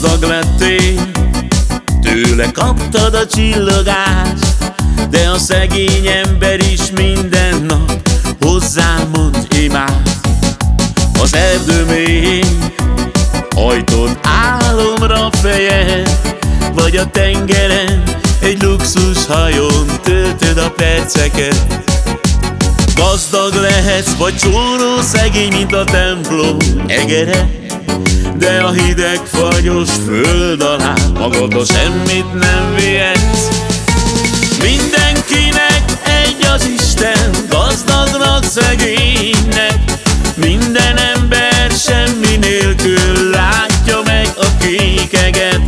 Gazdag lettél, tőle kaptad a csillogást De a szegény ember is minden nap hozzám mond imád Az erdő mélyén hajtod álomra fejed Vagy a tengeren egy luxus hajón töltöd a perceket. Gazdag lehetsz, vagy csóró szegény, mint a templom egere De a hideg fagyos föld alá magadra semmit nem vihetsz. Mindenkinek egy az Isten, gazdagnak, szegénynek. Minden ember semmi nélkül látja meg a kékeget.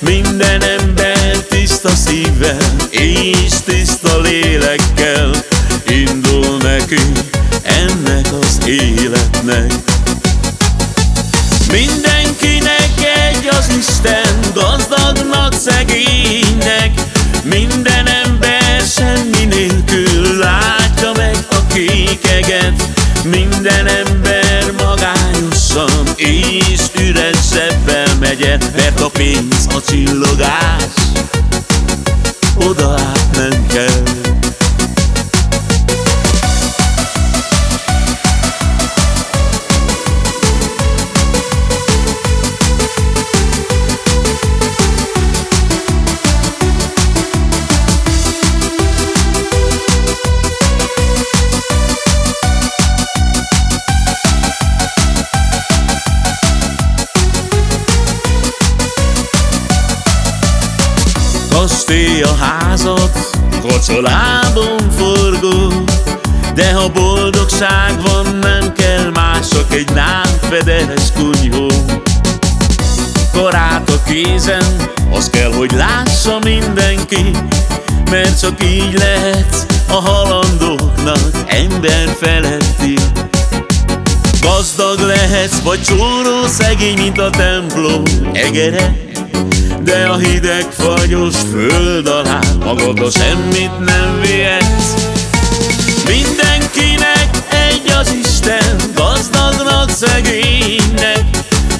Minden ember tiszta szívvel és tiszta lélekkel Indul nekünk ennek az életnek az Isten, gazdagnak, szegénynek. Minden ember semmi nélkül látja meg a kékeget. Minden ember magányosan és üres zsebbel Mert a pénz a csillogás. Oda Kastély a házat, kocsolában forgó De ha boldogság van, nem kell más, csak egy fedeles kunyhó. Korát a kézen, az kell, hogy lássa mindenki Mert csak így lehet a halandóknak ember feletti. Gazdag lehetsz, vagy csóró szegény, mint a templom egere de a hideg fagyos föld alá Magadra semmit nem vihetsz. Mindenkinek egy az Isten Gazdagnak, szegénynek.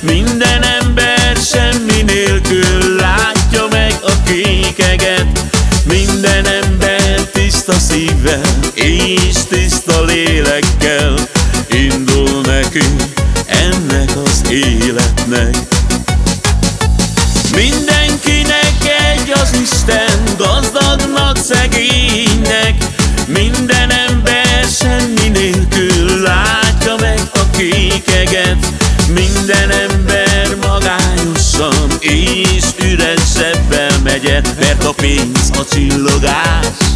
Minden ember semmi nélkül Látja meg a kékeget. Minden ember tiszta szívvel És tiszta lélekkel Indul nekünk ennek az életnek Mindenkinek egy az Isten, gazdagnak, szegénynek. Minden ember semmi nélkül látja meg a kékeget. Minden ember magányosan és üres zebbel megye Mert a pénz a csillogás